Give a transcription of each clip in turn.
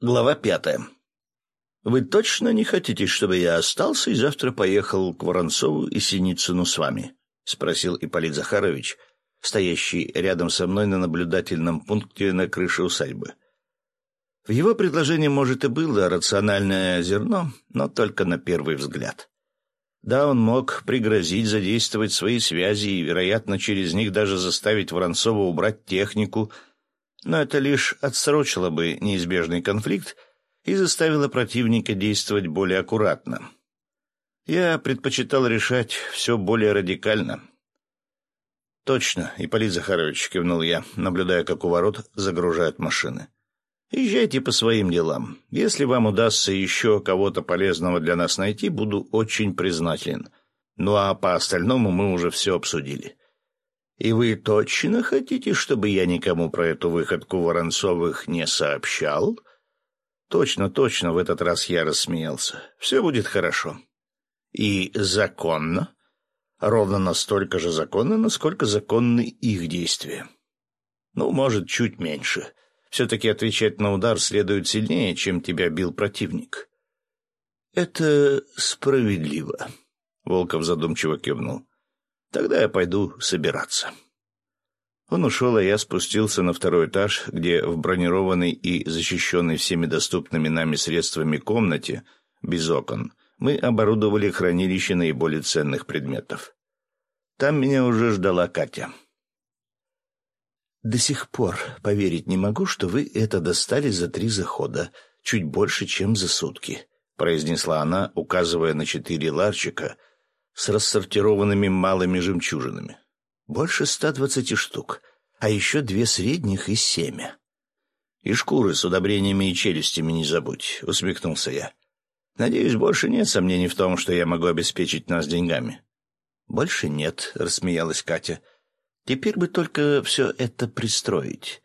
Глава пятая. «Вы точно не хотите, чтобы я остался и завтра поехал к Воронцову и Синицыну с вами?» — спросил Ипполит Захарович, стоящий рядом со мной на наблюдательном пункте на крыше усадьбы. В его предложении, может, и было рациональное зерно, но только на первый взгляд. Да, он мог пригрозить задействовать свои связи и, вероятно, через них даже заставить Воронцова убрать технику — но это лишь отсрочило бы неизбежный конфликт и заставило противника действовать более аккуратно. Я предпочитал решать все более радикально. «Точно, Ипполит Захарович», — кивнул я, наблюдая, как у ворот загружают машины. «Езжайте по своим делам. Если вам удастся еще кого-то полезного для нас найти, буду очень признателен. Ну а по остальному мы уже все обсудили». И вы точно хотите, чтобы я никому про эту выходку Воронцовых не сообщал? Точно, точно, в этот раз я рассмеялся. Все будет хорошо. И законно? Ровно настолько же законно, насколько законны их действия. Ну, может, чуть меньше. Все-таки отвечать на удар следует сильнее, чем тебя бил противник. Это справедливо. Волков задумчиво кивнул. Тогда я пойду собираться. Он ушел, а я спустился на второй этаж, где в бронированной и защищенной всеми доступными нами средствами комнате, без окон, мы оборудовали хранилище наиболее ценных предметов. Там меня уже ждала Катя. «До сих пор поверить не могу, что вы это достали за три захода, чуть больше, чем за сутки», — произнесла она, указывая на четыре ларчика — с рассортированными малыми жемчужинами. Больше ста двадцати штук, а еще две средних и семя. «И шкуры с удобрениями и челюстями не забудь», — усмехнулся я. «Надеюсь, больше нет сомнений в том, что я могу обеспечить нас деньгами». «Больше нет», — рассмеялась Катя. «Теперь бы только все это пристроить».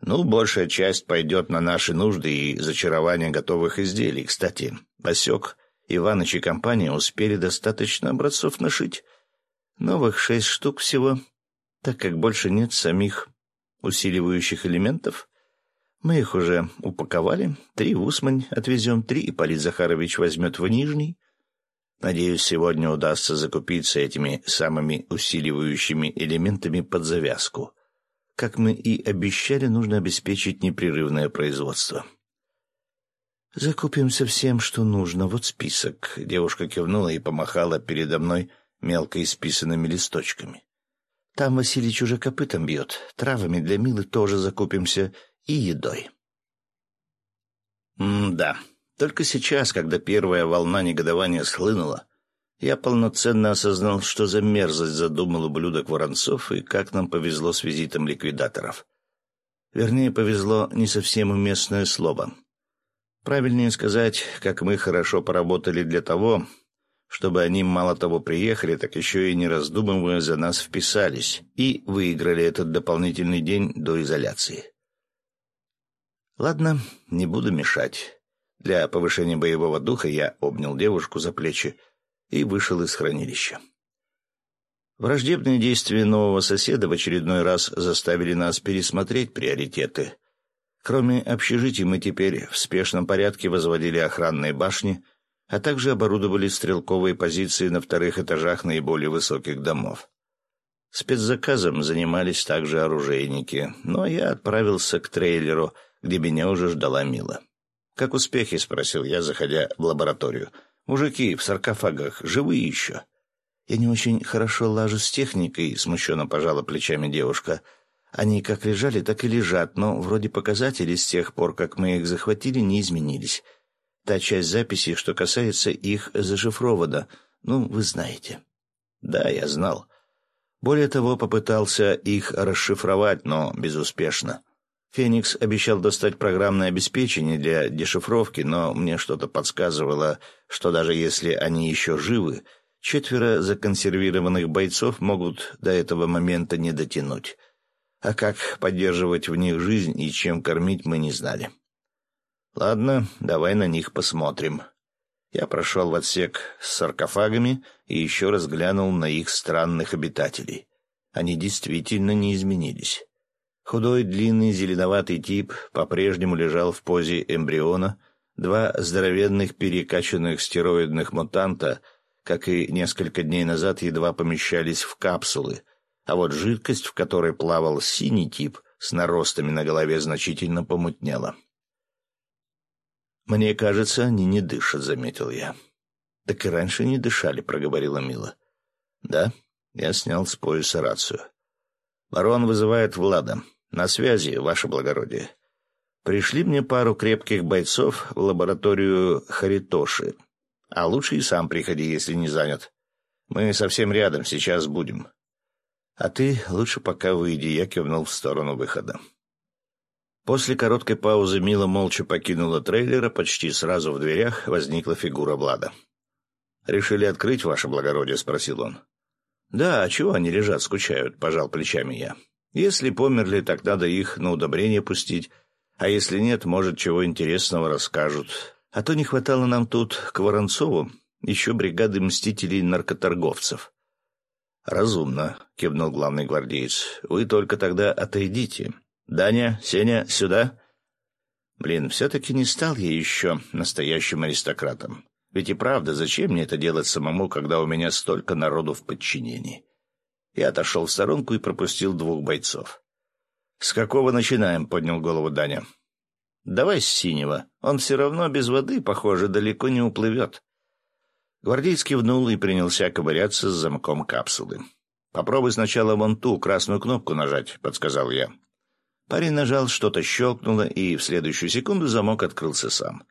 «Ну, большая часть пойдет на наши нужды и зачарование готовых изделий. Кстати, осек Иваныч и компания успели достаточно образцов нашить. Новых шесть штук всего, так как больше нет самих усиливающих элементов. Мы их уже упаковали. Три в Усмань отвезем, три Ипполит Захарович возьмет в Нижний. Надеюсь, сегодня удастся закупиться этими самыми усиливающими элементами под завязку. Как мы и обещали, нужно обеспечить непрерывное производство. «Закупимся всем, что нужно. Вот список». Девушка кивнула и помахала передо мной мелко исписанными листочками. «Там Василич уже копытом бьет. Травами для Милы тоже закупимся. И едой». «М-да. Только сейчас, когда первая волна негодования схлынула, я полноценно осознал, что за мерзость задумал ублюдок Воронцов и как нам повезло с визитом ликвидаторов. Вернее, повезло не совсем уместное слово». Правильнее сказать, как мы хорошо поработали для того, чтобы они мало того приехали, так еще и не раздумывая за нас вписались и выиграли этот дополнительный день до изоляции. Ладно, не буду мешать. Для повышения боевого духа я обнял девушку за плечи и вышел из хранилища. Враждебные действия нового соседа в очередной раз заставили нас пересмотреть приоритеты — Кроме общежитий мы теперь в спешном порядке возводили охранные башни, а также оборудовали стрелковые позиции на вторых этажах наиболее высоких домов. Спецзаказом занимались также оружейники, но я отправился к трейлеру, где меня уже ждала Мила. «Как успехи?» — спросил я, заходя в лабораторию. «Мужики в саркофагах живые еще?» «Я не очень хорошо лажу с техникой», — смущенно пожала плечами девушка — они как лежали, так и лежат, но вроде показатели с тех пор, как мы их захватили, не изменились. Та часть записи, что касается их, зашифрована. Ну, вы знаете. Да, я знал. Более того, попытался их расшифровать, но безуспешно. Феникс обещал достать программное обеспечение для дешифровки, но мне что-то подсказывало, что даже если они еще живы, четверо законсервированных бойцов могут до этого момента не дотянуть а как поддерживать в них жизнь и чем кормить мы не знали. Ладно, давай на них посмотрим. Я прошел в отсек с саркофагами и еще раз глянул на их странных обитателей. Они действительно не изменились. Худой, длинный, зеленоватый тип по-прежнему лежал в позе эмбриона. Два здоровенных перекачанных стероидных мутанта, как и несколько дней назад, едва помещались в капсулы, а вот жидкость, в которой плавал синий тип, с наростами на голове значительно помутнела. «Мне кажется, они не дышат», — заметил я. «Так и раньше не дышали», — проговорила Мила. «Да?» — я снял с пояса рацию. «Барон вызывает Влада. На связи, ваше благородие. Пришли мне пару крепких бойцов в лабораторию Харитоши. А лучше и сам приходи, если не занят. Мы совсем рядом, сейчас будем. А ты лучше пока выйди, я кивнул в сторону выхода. После короткой паузы Мила молча покинула трейлер, а почти сразу в дверях возникла фигура Влада. «Решили открыть, ваше благородие?» — спросил он. «Да, а чего они лежат, скучают?» — пожал плечами я. Если померли, так надо их на удобрение пустить, а если нет, может, чего интересного расскажут. А то не хватало нам тут, к Воронцову, еще бригады мстителей-наркоторговцев. «Разумно», — кивнул главный гвардеец. «Вы только тогда отойдите. Даня, Сеня, сюда». Блин, все-таки не стал я еще настоящим аристократом. Ведь и правда, зачем мне это делать самому, когда у меня столько народу в подчинении? Я отошел в сторонку и пропустил двух бойцов. «С какого начинаем?» — поднял голову Даня. «Давай с синего. Он все равно без воды, похоже, далеко не уплывет». Гвардеец кивнул и принялся ковыряться с замком капсулы. «Попробуй сначала вон ту красную кнопку нажать», — подсказал я. Парень нажал, что-то щелкнуло, и в следующую секунду замок открылся сам.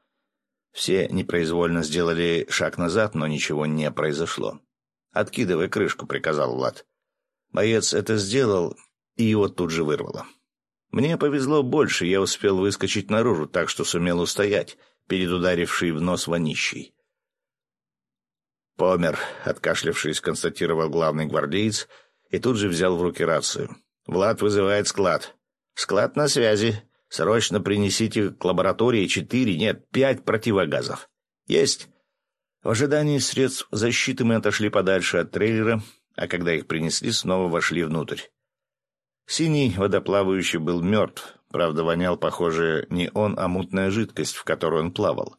Все непроизвольно сделали шаг назад, но ничего не произошло. «Откидывай крышку», — приказал Влад. Боец это сделал, и его тут же вырвало. Мне повезло больше, я успел выскочить наружу, так что сумел устоять перед ударившей в нос вонищей. «Помер», — откашлявшись, констатировал главный гвардеец и тут же взял в руки рацию. «Влад вызывает склад». «Склад на связи. Срочно принесите к лаборатории четыре, нет, пять противогазов». «Есть». В ожидании средств защиты мы отошли подальше от трейлера, а когда их принесли, снова вошли внутрь. Синий водоплавающий был мертв, правда, вонял, похоже, не он, а мутная жидкость, в которой он плавал.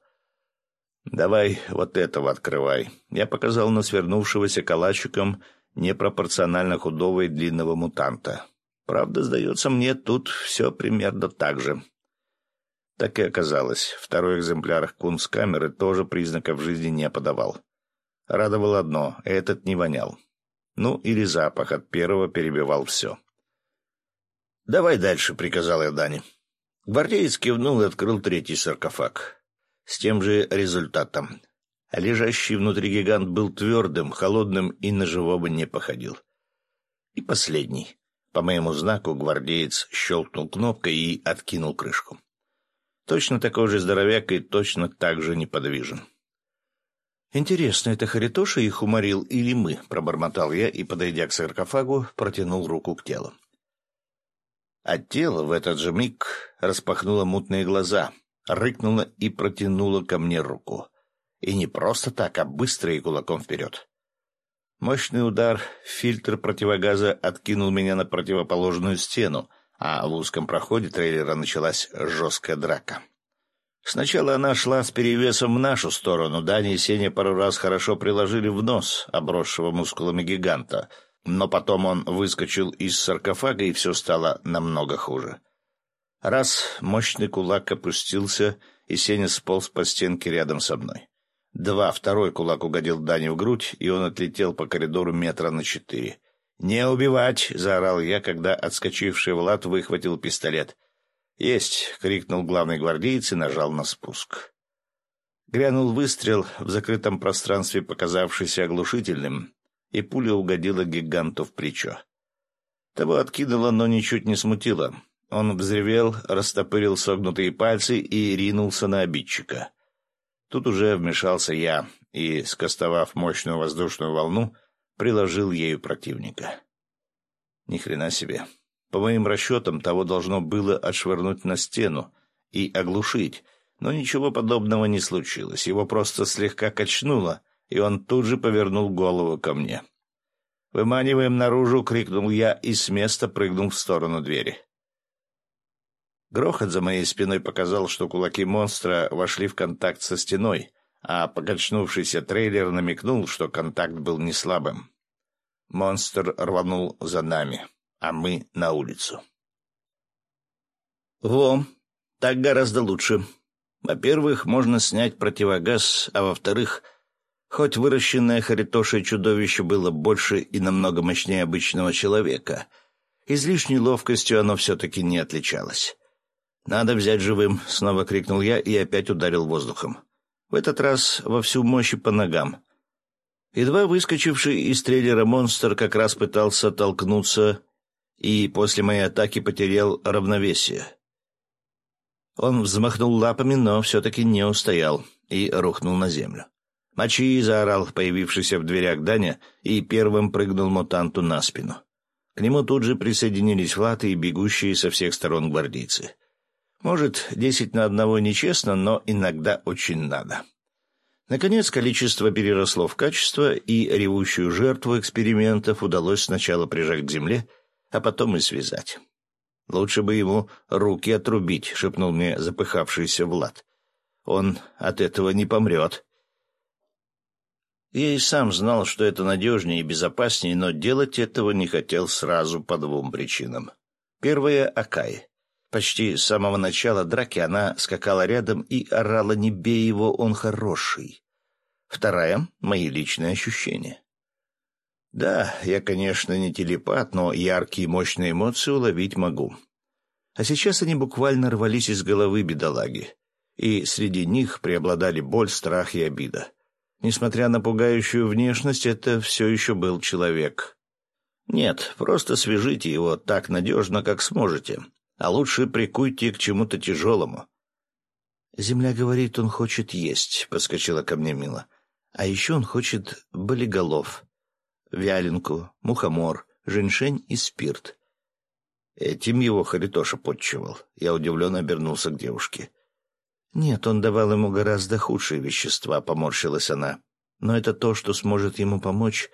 «Давай вот этого открывай», — я показал на свернувшегося калачиком непропорционально худого и длинного мутанта. Правда, сдается мне, тут все примерно так же. Так и оказалось, второй экземпляр кунсткамеры тоже признаков жизни не подавал. Радовало одно — этот не вонял. Ну, или запах от первого перебивал все. «Давай дальше», — приказал я Дане. Гвардеец кивнул и открыл третий саркофаг. С тем же результатом. Лежащий внутри гигант был твердым, холодным и на живого не походил. И последний. По моему знаку гвардеец щелкнул кнопкой и откинул крышку. Точно такой же здоровяк и точно так же неподвижен. «Интересно, это Харитоша их уморил или мы?» — пробормотал я и, подойдя к саркофагу, протянул руку к телу. А тело в этот же миг распахнуло мутные глаза, рыкнуло и протянуло ко мне руку. И не просто так, а быстро и кулаком вперед. Мощный удар, фильтр противогаза откинул меня на противоположную стену, а в узком проходе трейлера началась жесткая драка. Сначала она шла с перевесом в нашу сторону. Дани и Сеня пару раз хорошо приложили в нос обросшего мускулами гиганта, но потом он выскочил из саркофага, и все стало намного хуже. Раз мощный кулак опустился, и Сеня сполз по стенке рядом со мной. Два, второй кулак угодил Дани в грудь, и он отлетел по коридору метра на четыре. «Не убивать!» — заорал я, когда отскочивший Влад выхватил пистолет — «Есть!» — крикнул главный гвардеец и нажал на спуск. Грянул выстрел в закрытом пространстве, показавшийся оглушительным, и пуля угодила гиганту в плечо. Того откинуло, но ничуть не смутило. Он взревел, растопырил согнутые пальцы и ринулся на обидчика. Тут уже вмешался я и, скостовав мощную воздушную волну, приложил ею противника. Ни хрена себе. По моим расчетам, того должно было отшвырнуть на стену и оглушить, но ничего подобного не случилось. Его просто слегка качнуло, и он тут же повернул голову ко мне. «Выманиваем наружу!» — крикнул я и с места прыгнул в сторону двери. Грохот за моей спиной показал, что кулаки монстра вошли в контакт со стеной, а покачнувшийся трейлер намекнул, что контакт был не слабым. Монстр рванул за нами, а мы на улицу. «Во, так гораздо лучше. Во-первых, можно снять противогаз, а во-вторых, хоть выращенное Харитошей чудовище было больше и намного мощнее обычного человека, излишней ловкостью оно все-таки не отличалось». «Надо взять живым!» — снова крикнул я и опять ударил воздухом. В этот раз во всю мощь по ногам. Едва выскочивший из трейлера монстр как раз пытался толкнуться и после моей атаки потерял равновесие. Он взмахнул лапами, но все-таки не устоял и рухнул на землю. «Мочи!» — заорал появившийся в дверях Даня и первым прыгнул мутанту на спину. К нему тут же присоединились Влаты и бегущие со всех сторон гвардейцы. Может, десять на одного нечестно, но иногда очень надо. Наконец, количество переросло в качество, и ревущую жертву экспериментов удалось сначала прижать к земле, а потом и связать. «Лучше бы ему руки отрубить», — шепнул мне запыхавшийся Влад. «Он от этого не помрет». Я и сам знал, что это надежнее и безопаснее, но делать этого не хотел сразу по двум причинам. Первая — Акай. Почти с самого начала драки она скакала рядом и орала «Не бей его, он хороший». Вторая — мои личные ощущения. Да, я, конечно, не телепат, но яркие мощные эмоции уловить могу. А сейчас они буквально рвались из головы бедолаги, и среди них преобладали боль, страх и обида. Несмотря на пугающую внешность, это все еще был человек. Нет, просто свяжите его так надежно, как сможете, а лучше прикуйте к чему-то тяжелому. «Земля говорит, он хочет есть», — подскочила ко мне Мила. «А еще он хочет болиголов, вяленку, мухомор, женьшень и спирт». Этим его Харитоша подчевал. Я удивленно обернулся к девушке. «Нет, он давал ему гораздо худшие вещества», — поморщилась она. «Но это то, что сможет ему помочь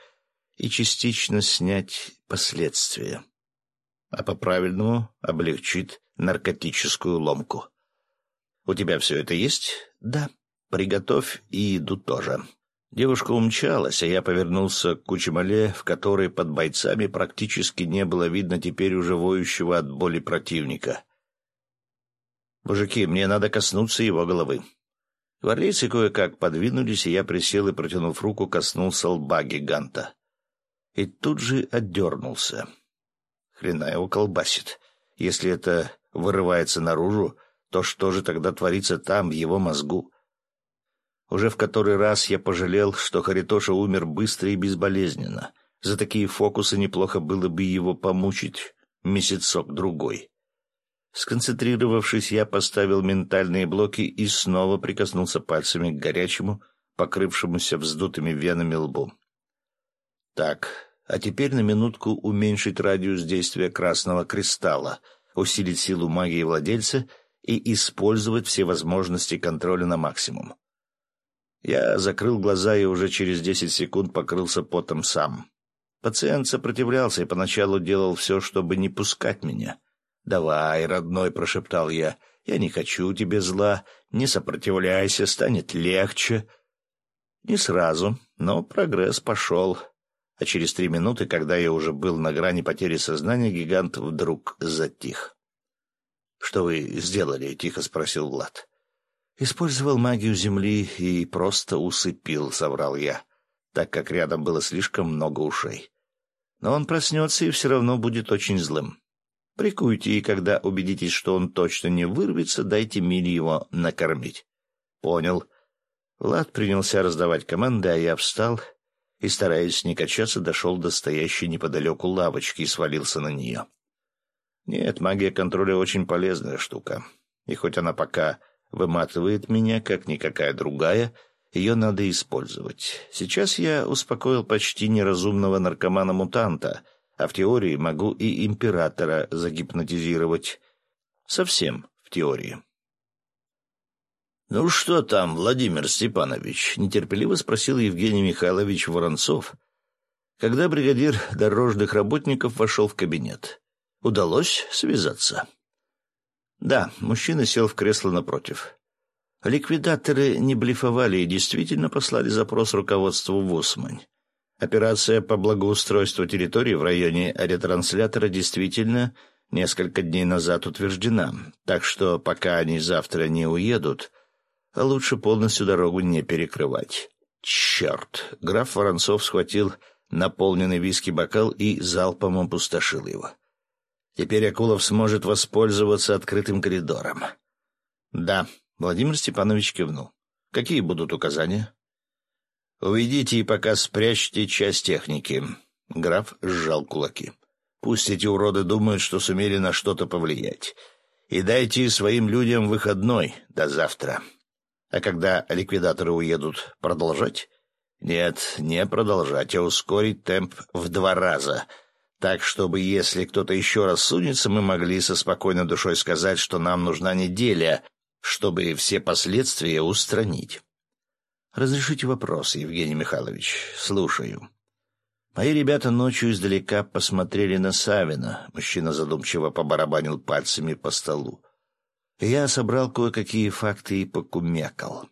и частично снять последствия» а по-правильному облегчит наркотическую ломку. «У тебя все это есть?» «Да». «Приготовь и еду тоже». Девушка умчалась, а я повернулся к Кучемале, в которой под бойцами практически не было видно теперь уже воющего от боли противника. «Мужики, мне надо коснуться его головы». Гвардейцы кое-как подвинулись, и я присел и, протянув руку, коснулся лба гиганта. И тут же отдернулся. Хрена его колбасит. Если это вырывается наружу, то что же тогда творится там, в его мозгу? Уже в который раз я пожалел, что Харитоша умер быстро и безболезненно. За такие фокусы неплохо было бы его помучить месяцок-другой. Сконцентрировавшись, я поставил ментальные блоки и снова прикоснулся пальцами к горячему, покрывшемуся вздутыми венами лбу. Так, а теперь на минутку уменьшить радиус действия красного кристалла, усилить силу магии владельца и использовать все возможности контроля на максимум. Я закрыл глаза и уже через десять секунд покрылся потом сам. Пациент сопротивлялся и поначалу делал все, чтобы не пускать меня. «Давай, родной», — прошептал я, — «я не хочу тебе зла, не сопротивляйся, станет легче». Не сразу, но прогресс пошел а через три минуты, когда я уже был на грани потери сознания, гигант вдруг затих. «Что вы сделали?» — тихо спросил Влад. «Использовал магию Земли и просто усыпил», — соврал я, так как рядом было слишком много ушей. «Но он проснется и все равно будет очень злым. Прикуйте, и когда убедитесь, что он точно не вырвется, дайте Миле его накормить». «Понял». Влад принялся раздавать команды, а я встал и, стараясь не качаться, дошел до стоящей неподалеку лавочки и свалился на нее. Нет, магия контроля очень полезная штука. И хоть она пока выматывает меня, как никакая другая, ее надо использовать. Сейчас я успокоил почти неразумного наркомана-мутанта, а в теории могу и императора загипнотизировать. Совсем в теории. «Ну что там, Владимир Степанович?» — нетерпеливо спросил Евгений Михайлович Воронцов, когда бригадир дорожных работников вошел в кабинет. «Удалось связаться?» Да, мужчина сел в кресло напротив. Ликвидаторы не блефовали и действительно послали запрос руководству в Усмань. Операция по благоустройству территории в районе ретранслятора действительно несколько дней назад утверждена, так что пока они завтра не уедут, лучше полностью дорогу не перекрывать. Черт! Граф Воронцов схватил наполненный виски бокал и залпом опустошил его. Теперь Акулов сможет воспользоваться открытым коридором. Да, Владимир Степанович кивнул. Какие будут указания? Уведите и пока спрячьте часть техники. Граф сжал кулаки. Пусть эти уроды думают, что сумели на что-то повлиять. И дайте своим людям выходной до завтра. А когда ликвидаторы уедут, продолжать? Нет, не продолжать, а ускорить темп в два раза — так, чтобы, если кто-то еще раз сунется, мы могли со спокойной душой сказать, что нам нужна неделя, чтобы все последствия устранить. Разрешите вопрос, Евгений Михайлович. Слушаю. Мои ребята ночью издалека посмотрели на Савина. Мужчина задумчиво побарабанил пальцами по столу. Я собрал кое-какие факты и покумекал.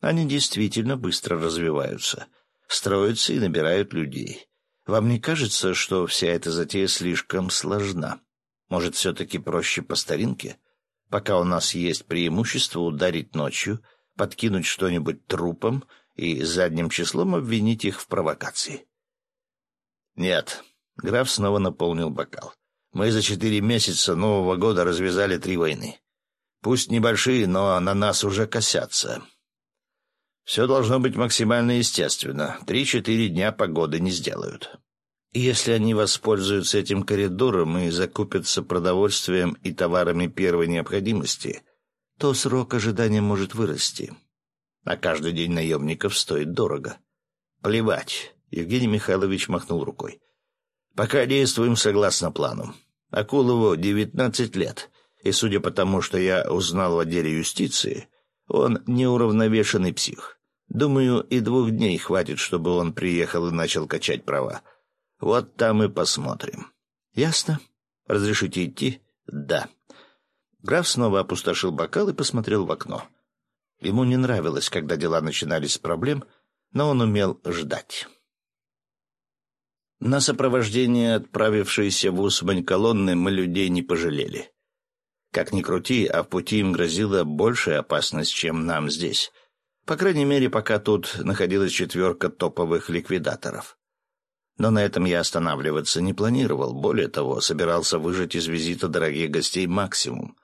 Они действительно быстро развиваются, строятся и набирают людей. Вам не кажется, что вся эта затея слишком сложна? Может, все-таки проще по старинке? Пока у нас есть преимущество ударить ночью, подкинуть что-нибудь трупом и задним числом обвинить их в провокации. Нет. Граф снова наполнил бокал. Мы за четыре месяца Нового года развязали три войны. Пусть небольшие, но на нас уже косятся. Все должно быть максимально естественно. Три-четыре дня погоды не сделают. если они воспользуются этим коридором и закупятся продовольствием и товарами первой необходимости, то срок ожидания может вырасти. А каждый день наемников стоит дорого. Плевать. Евгений Михайлович махнул рукой. Пока действуем согласно плану. Акулову девятнадцать лет, и судя по тому, что я узнал в отделе юстиции, он неуравновешенный псих. Думаю, и двух дней хватит, чтобы он приехал и начал качать права. Вот там и посмотрим. Ясно? Разрешите идти? Да. Граф снова опустошил бокал и посмотрел в окно. Ему не нравилось, когда дела начинались с проблем, но он умел ждать. На сопровождение отправившейся в Усмань колонны мы людей не пожалели. Как ни крути, а в пути им грозила большая опасность, чем нам здесь. По крайней мере, пока тут находилась четверка топовых ликвидаторов. Но на этом я останавливаться не планировал. Более того, собирался выжать из визита дорогих гостей максимум.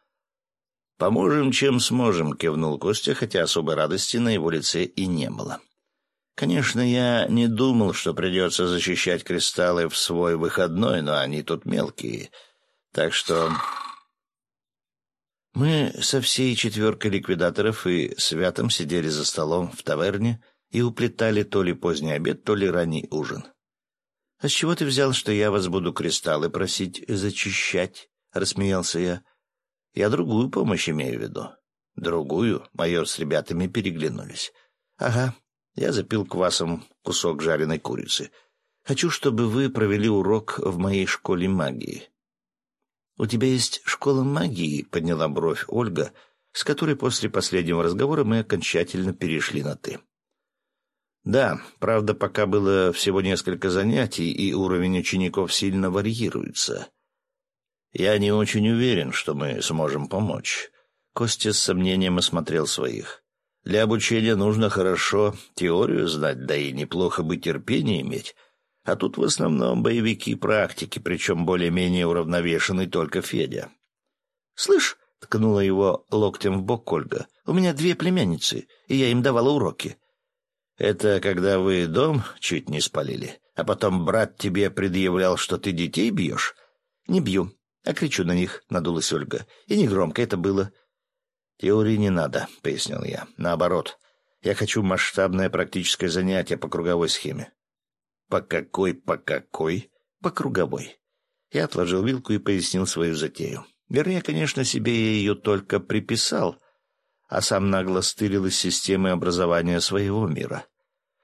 «Поможем, чем сможем», — кивнул Костя, хотя особой радости на его лице и не было. Конечно, я не думал, что придется защищать кристаллы в свой выходной, но они тут мелкие. Так что мы со всей четверкой ликвидаторов и Святом сидели за столом в таверне и уплетали то ли поздний обед, то ли ранний ужин. — А с чего ты взял, что я вас буду кристаллы просить зачищать? — рассмеялся я. — Я другую помощь имею в виду. — Другую? — майор с ребятами переглянулись. — Ага. Я запил квасом кусок жареной курицы. Хочу, чтобы вы провели урок в моей школе магии. «У тебя есть школа магии?» — подняла бровь Ольга, с которой после последнего разговора мы окончательно перешли на «ты». «Да, правда, пока было всего несколько занятий, и уровень учеников сильно варьируется. Я не очень уверен, что мы сможем помочь». Костя с сомнением осмотрел своих. «Для обучения нужно хорошо теорию знать, да и неплохо бы терпение иметь». А тут в основном боевики практики, причем более-менее уравновешенный только Федя. «Слышь», — ткнула его локтем в бок Ольга, — «у меня две племянницы, и я им давала уроки». «Это когда вы дом чуть не спалили, а потом брат тебе предъявлял, что ты детей бьешь?» «Не бью, а кричу на них», — надулась Ольга. «И не громко это было». «Теории не надо», — пояснил я. «Наоборот, я хочу масштабное практическое занятие по круговой схеме. По какой, по какой? По круговой. Я отложил вилку и пояснил свою затею. Вернее, конечно, себе я ее только приписал, а сам нагло стырил из системы образования своего мира.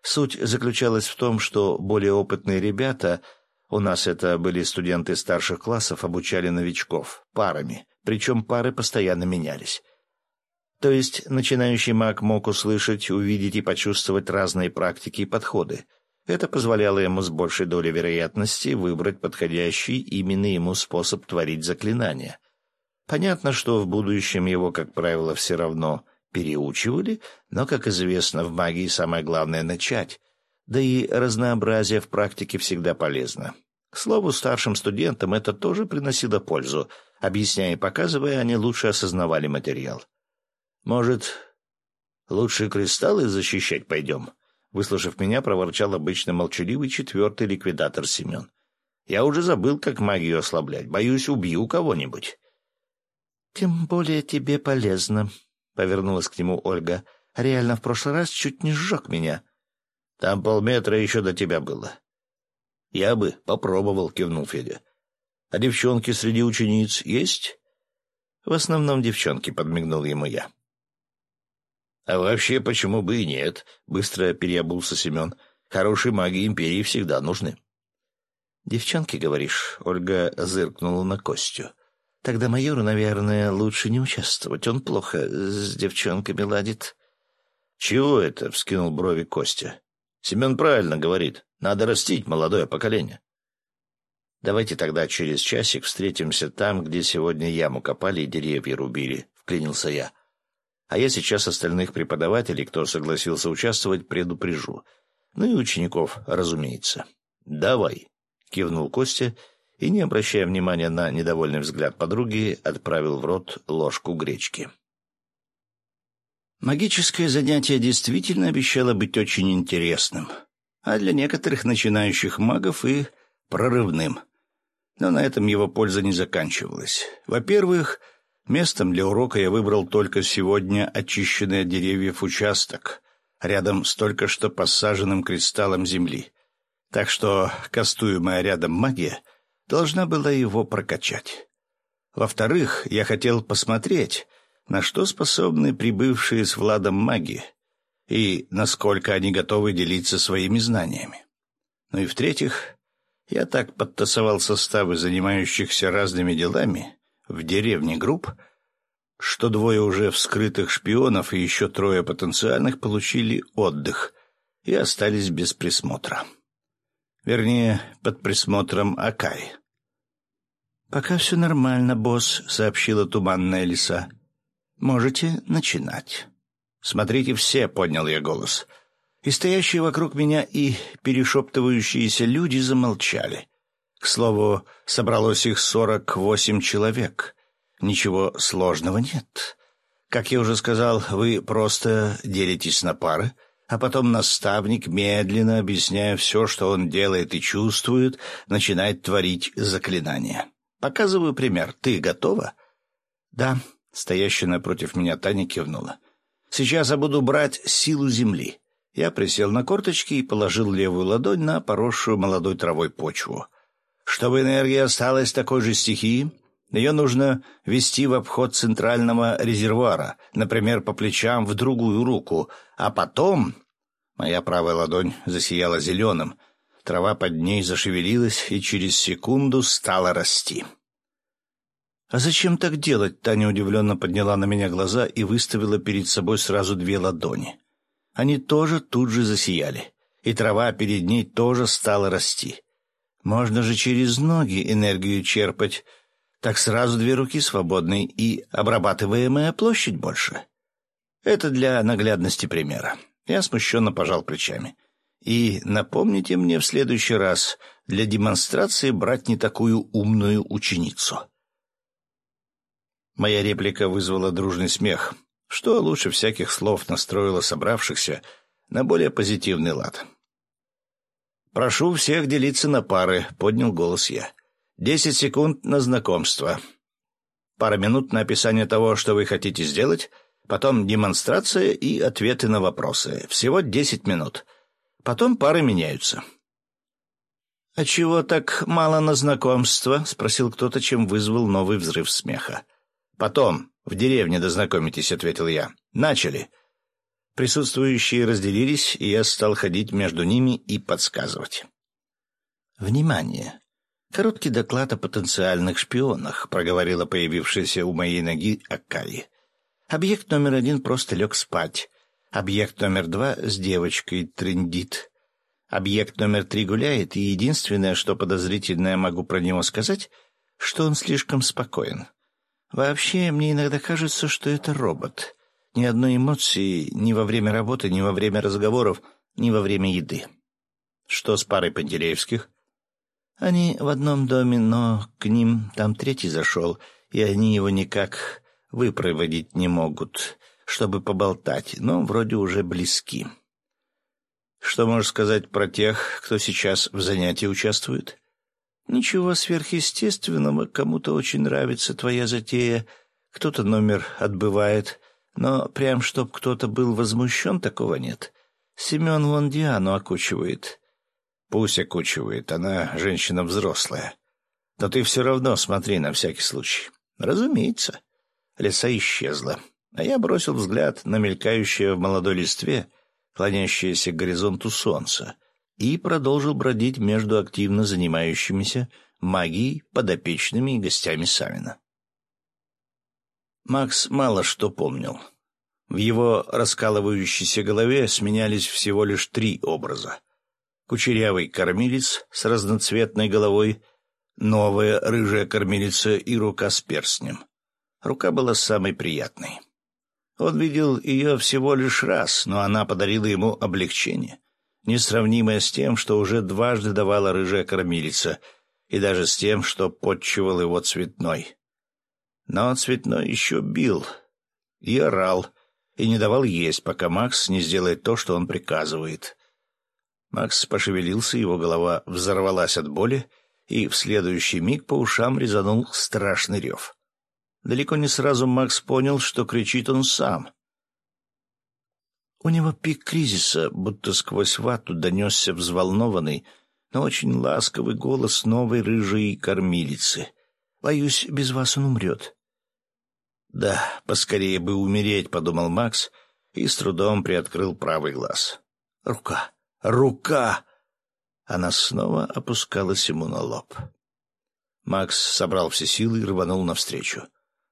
Суть заключалась в том, что более опытные ребята, у нас это были студенты старших классов, обучали новичков парами, причем пары постоянно менялись. То есть начинающий маг мог услышать, увидеть и почувствовать разные практики и подходы. Это позволяло ему с большей долей вероятности выбрать подходящий именно ему способ творить заклинания. Понятно, что в будущем его, как правило, все равно переучивали, но, как известно, в магии самое главное — начать. Да и разнообразие в практике всегда полезно. К слову, старшим студентам это тоже приносило пользу. Объясняя и показывая, они лучше осознавали материал. «Может, лучше кристаллы защищать пойдем?» Выслушав меня, проворчал обычно молчаливый четвертый ликвидатор Семен. «Я уже забыл, как магию ослаблять. Боюсь, убью кого-нибудь». «Тем более тебе полезно», — повернулась к нему Ольга. «Реально в прошлый раз чуть не сжег меня». «Там полметра еще до тебя было». «Я бы попробовал», — кивнул Федя. «А девчонки среди учениц есть?» «В основном девчонки», — подмигнул ему я. «А вообще, почему бы и нет?» — быстро переобулся Семен. «Хорошие маги империи всегда нужны». «Девчонки, говоришь?» — Ольга зыркнула на Костю. «Тогда майору, наверное, лучше не участвовать. Он плохо с девчонками ладит». «Чего это?» — вскинул брови Костя. «Семен правильно говорит. Надо растить молодое поколение». «Давайте тогда через часик встретимся там, где сегодня яму копали и деревья рубили», — вклинился я. А я сейчас остальных преподавателей, кто согласился участвовать, предупрежу. Ну и учеников, разумеется. «Давай», — кивнул Костя и, не обращая внимания на недовольный взгляд подруги, отправил в рот ложку гречки. Магическое занятие действительно обещало быть очень интересным, а для некоторых начинающих магов и прорывным. Но на этом его польза не заканчивалась. Во-первых, — Местом для урока я выбрал только сегодня очищенный от деревьев участок, рядом с только что посаженным кристаллом земли. Так что кастуемая рядом магия должна была его прокачать. Во-вторых, я хотел посмотреть, на что способны прибывшие с Владом маги, и насколько они готовы делиться своими знаниями. Ну и в-третьих, я так подтасовал составы занимающихся разными делами, в деревне групп, что двое уже вскрытых шпионов и еще трое потенциальных получили отдых и остались без присмотра. Вернее, под присмотром Акай. «Пока все нормально, босс», — сообщила туманная лиса. «Можете начинать». «Смотрите все», — поднял я голос. И стоящие вокруг меня и перешептывающиеся люди замолчали. К слову, собралось их сорок восемь человек. Ничего сложного нет. Как я уже сказал, вы просто делитесь на пары, а потом наставник, медленно объясняя все, что он делает и чувствует, начинает творить заклинания. Показываю пример. Ты готова? Да. Стоящая напротив меня Таня кивнула. Сейчас я буду брать силу земли. Я присел на корточки и положил левую ладонь на поросшую молодой травой почву. Чтобы энергия осталась такой же стихии, ее нужно вести в обход центрального резервуара, например, по плечам в другую руку, а потом... Моя правая ладонь засияла зеленым, трава под ней зашевелилась и через секунду стала расти. «А зачем так делать?» — Таня удивленно подняла на меня глаза и выставила перед собой сразу две ладони. Они тоже тут же засияли, и трава перед ней тоже стала расти. Можно же через ноги энергию черпать. Так сразу две руки свободны и обрабатываемая площадь больше. Это для наглядности примера. Я смущенно пожал плечами. И напомните мне в следующий раз для демонстрации брать не такую умную ученицу. Моя реплика вызвала дружный смех, что лучше всяких слов настроило собравшихся на более позитивный лад. «Прошу всех делиться на пары», — поднял голос я. «Десять секунд на знакомство. Пара минут на описание того, что вы хотите сделать, потом демонстрация и ответы на вопросы. Всего десять минут. Потом пары меняются». «А чего так мало на знакомство?» — спросил кто-то, чем вызвал новый взрыв смеха. «Потом, в деревне дознакомитесь», — ответил я. «Начали». Присутствующие разделились, и я стал ходить между ними и подсказывать. «Внимание! «Короткий доклад о потенциальных шпионах», — проговорила появившаяся у моей ноги Акаи. «Объект номер один просто лег спать. Объект номер два с девочкой трендит. Объект номер три гуляет, и единственное, что подозрительное могу про него сказать, что он слишком спокоен. Вообще, мне иногда кажется, что это робот. Ни одной эмоции ни во время работы, ни во время разговоров, ни во время еды. Что с парой Пантелеевских? Они в одном доме, но к ним там третий зашел, и они его никак выпроводить не могут, чтобы поболтать, но вроде уже близки. Что можешь сказать про тех, кто сейчас в занятии участвует? Ничего сверхъестественного, кому-то очень нравится твоя затея, кто-то номер отбывает, но прям чтоб кто-то был возмущен, такого нет. Семен вон Диану окучивает. Пусть окучивает, она женщина взрослая. Но ты все равно смотри на всякий случай. Разумеется. Леса исчезла, а я бросил взгляд на мелькающее в молодой листве — клонящееся к горизонту солнца, и продолжил бродить между активно занимающимися магией, подопечными и гостями Савина. Макс мало что помнил. В его раскалывающейся голове сменялись всего лишь три образа. Кучерявый кормилец с разноцветной головой, новая рыжая кормилица и рука с перстнем. Рука была самой приятной. Он видел ее всего лишь раз, но она подарила ему облегчение, несравнимое с тем, что уже дважды давала рыжая кормилица, и даже с тем, что подчивал его цветной. Но цветной еще бил и орал, и не давал есть, пока Макс не сделает то, что он приказывает. Макс пошевелился, его голова взорвалась от боли, и в следующий миг по ушам резанул страшный рев. Далеко не сразу Макс понял, что кричит он сам. У него пик кризиса, будто сквозь вату донесся взволнованный, но очень ласковый голос новой рыжей кормилицы. «Боюсь, без вас он умрет». «Да, поскорее бы умереть», — подумал Макс и с трудом приоткрыл правый глаз. «Рука! Рука!» Она снова опускалась ему на лоб. Макс собрал все силы и рванул навстречу.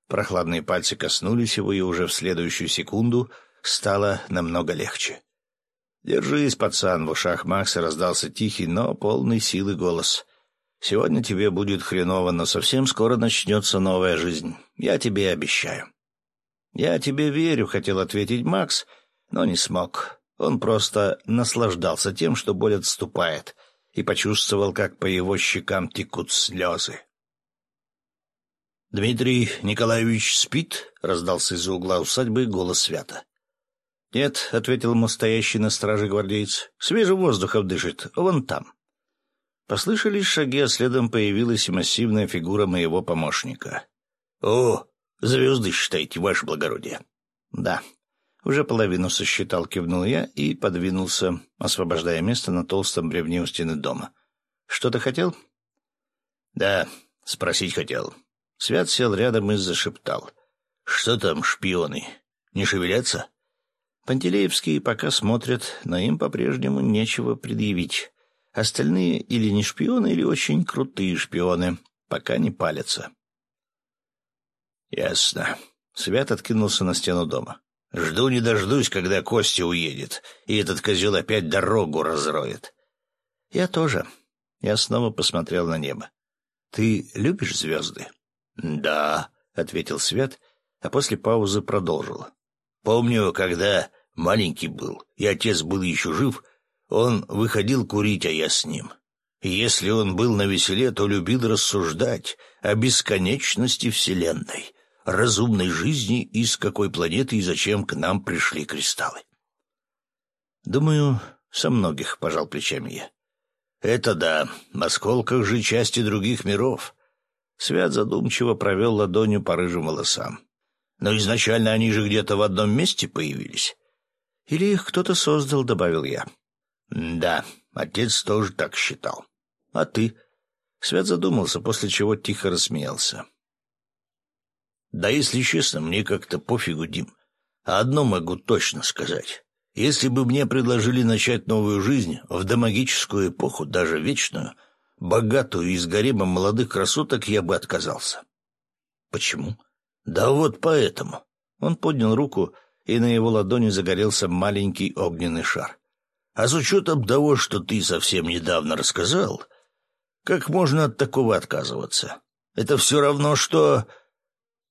Прохладные пальцы коснулись его, и уже в следующую секунду стало намного легче. «Держись, пацан!» — в ушах Макса раздался тихий, но полный силы голос. «Сегодня тебе будет хреново, но совсем скоро начнется новая жизнь. Я тебе обещаю». «Я тебе верю», — хотел ответить Макс, но не смог. Он просто наслаждался тем, что боль отступает, и почувствовал, как по его щекам текут слезы. «Дмитрий Николаевич спит?» — раздался из-за угла усадьбы голос Свята. «Нет», — ответил ему стоящий на страже гвардеец, — «свежим воздухом дышит, вон там». Послышались шаги, а следом появилась массивная фигура моего помощника. «О, звезды считайте, ваше благородие». «Да». Уже половину сосчитал, кивнул я и подвинулся, освобождая место на толстом бревне у стены дома. «Что-то хотел?» «Да, спросить хотел. Свят сел рядом и зашептал. «Что там шпионы? Не шевелятся?» Пантелеевские пока смотрят, но им по-прежнему нечего предъявить. Остальные или не шпионы, или очень крутые шпионы, пока не палятся. «Ясно». Свят откинулся на стену дома. «Жду не дождусь, когда Костя уедет, и этот козел опять дорогу разроет». «Я тоже». Я снова посмотрел на небо. «Ты любишь звезды?» «Да», — ответил Свет, а после паузы продолжил. «Помню, когда маленький был, и отец был еще жив, он выходил курить, а я с ним. Если он был на веселе, то любил рассуждать о бесконечности Вселенной, разумной жизни и с какой планеты и зачем к нам пришли кристаллы. «Думаю, со многих», — пожал плечами я. «Это да, в осколках же части других миров». Свят задумчиво провел ладонью по рыжим волосам. «Но изначально они же где-то в одном месте появились». «Или их кто-то создал», — добавил я. «Да, отец тоже так считал. А ты?» Свят задумался, после чего тихо рассмеялся. «Да если честно, мне как-то пофигу, Дим. А одно могу точно сказать. Если бы мне предложили начать новую жизнь в домагическую эпоху, даже вечную, богатую и с гаремом молодых красоток, я бы отказался. Почему? Да вот поэтому. Он поднял руку, и на его ладони загорелся маленький огненный шар. А с учетом того, что ты совсем недавно рассказал, как можно от такого отказываться? Это все равно, что...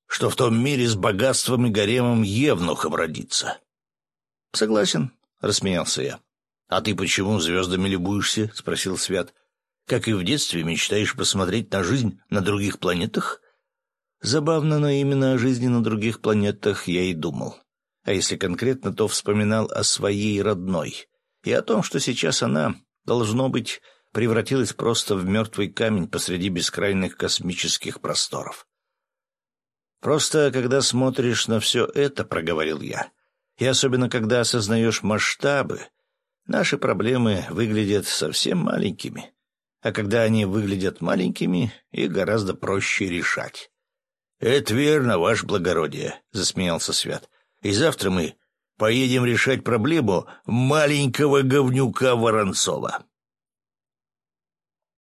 что в том мире с богатством и гаремом евнухом родиться. — Согласен, — рассмеялся я. — А ты почему звездами любуешься? — спросил Свят. — Как и в детстве мечтаешь посмотреть на жизнь на других планетах? Забавно, но именно о жизни на других планетах я и думал. А если конкретно, то вспоминал о своей родной и о том, что сейчас она, должно быть, превратилась просто в мертвый камень посреди бескрайних космических просторов. «Просто, когда смотришь на все это, — проговорил я, — и особенно, когда осознаешь масштабы, наши проблемы выглядят совсем маленькими, а когда они выглядят маленькими, их гораздо проще решать». «Это верно, ваше благородие», — засмеялся Свят. «И завтра мы поедем решать проблему маленького говнюка Воронцова».